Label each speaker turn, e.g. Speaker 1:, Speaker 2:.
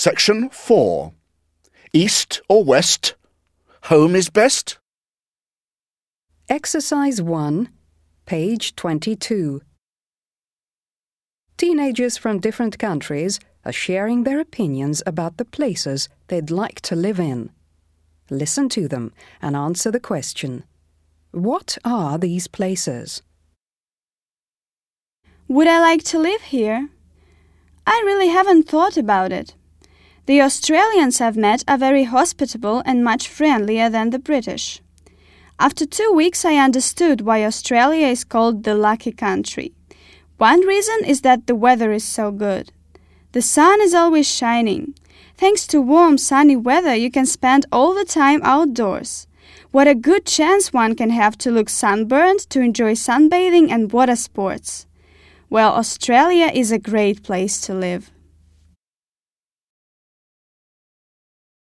Speaker 1: Section 4. East or west? Home is best?
Speaker 2: Exercise 1, page 22. Teenagers from different countries are sharing their opinions about the places they'd like to live in. Listen to them and answer the question What are these places?
Speaker 3: Would I like to live here? I really haven't thought about it. The Australians I've met are very hospitable and much friendlier than the British. After two weeks, I understood why Australia is called the lucky country. One reason is that the weather is so good. The sun is always shining. Thanks to warm, sunny weather, you can spend all the time outdoors. What a good chance one can have to look sunburned, to enjoy sunbathing and water sports. Well, Australia is a great place to live.